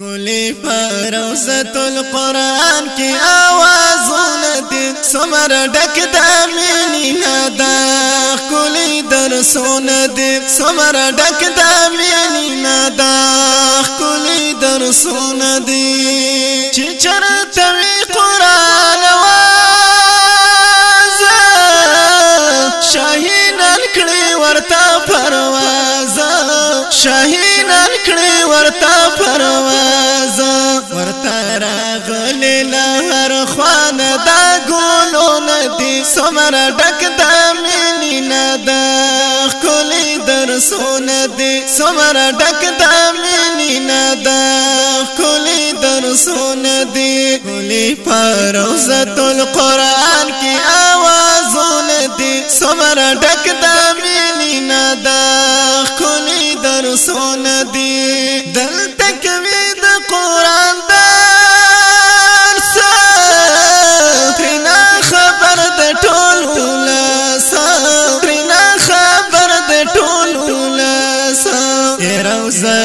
گلی پر روزت القرآن کی آوازون دی سمر ڈک دا مینی نادا گلی درسون دی سمر ڈک دا مینی نادا گلی درسون دی چی چر توی قرآن نن کړي ورتا پرواز ورتا راغلي لهر خوان دا ګولو ندي سمر ډک د مینې ندا خولي درسونه دي سمر ډک د مینې ندا خولي درسونه دي خولي فروزه القرآن کی आवाजونه دي سمر ډک د مینې ندا درسونه دي دلته کوي د قران درس ترنا خبر د ټولو لاس ترنا خبر د ټولو لاس روزه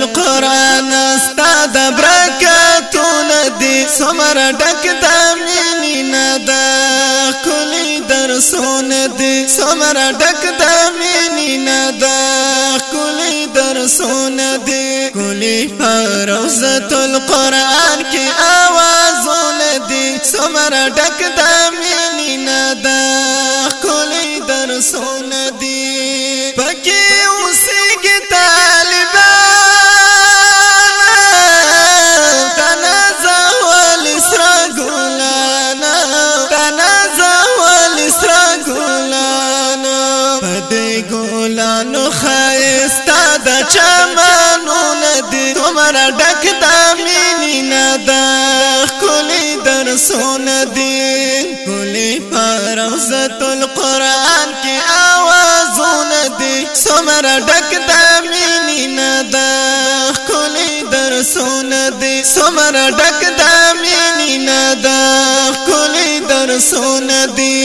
القران استاد برکاتونه دي سمر ډک د مینې نه ده کلی درسونه دي سمر ډک د مینې روزت القرآن کی آوازون دی سمر ڈک دا مینی نادا کلی درسون دی پکی اسی کی طالبان تنازع والسرا گولانا تنازع والسرا گولانا پدی گولانو خائستا دا چمان ورا ډک د مینا د کلی درسونه دي کلی فروزت القرآن کې اوازونه دي سمر ډک د مینا د کلی درسونه دي سمر ډک د مینا د کلی درسونه دي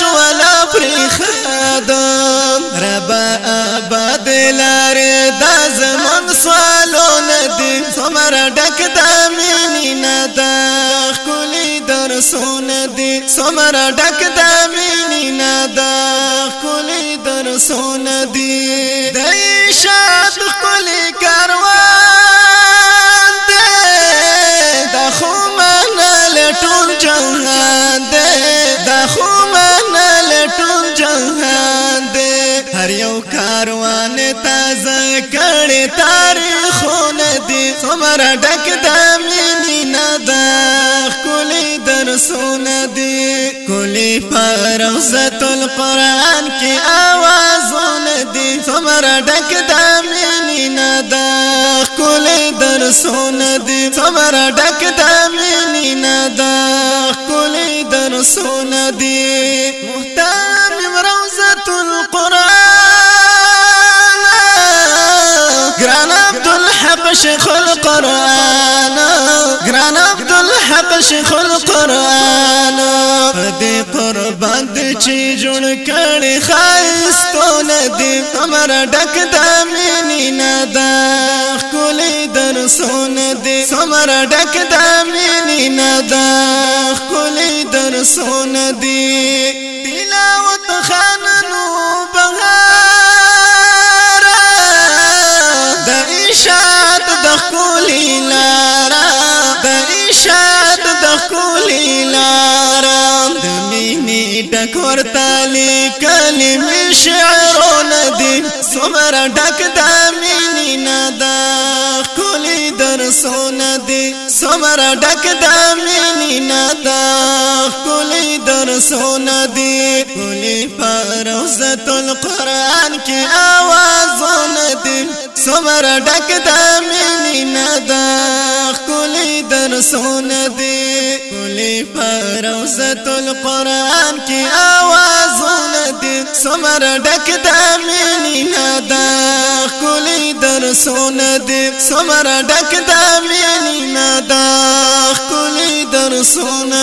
شوالا پری خادم ربا آباد لارې دا زمون سوالو ندی سمرا ډک د مینې نه دا خولي درسونه دي سمرا ډک د مینې نه دا خولي درسونه دي د شاد خولي کاروان دې دا خو مانا لټون جهان دې دا خو کړي تاریخونه دي عمر ډک د مینه نه دا کولې درسونه دي کولې پر روزت القرآن کې اوازونه دي عمر ډک د مینه نه دا کولې درسونه دي عمر ډک د مینه نه دا کولې درسونه دي محتاج عبدالحق شیخ القرآن گران عبدالحق شیخ القرآن دی قربان دی چی جوڑ کڑی خائستو ندی کمر ڈک دا مینی ندا کلی درسو ندی سمر ڈک دا مینی ندا کلی درسو ندی تلاوت خانر خولي لا قبر ډک د مینې نه دا کولې درسونه دي کولې پروزت القرآن کې आवाज نه دي سمر ډک د مینې نه دا کولې درسونه دي کولې پروزت القرآن کې आवाज نه دي سمر ډک د مینې نه دا درسون دې سمر دك د مینې نه دا خولي درسونه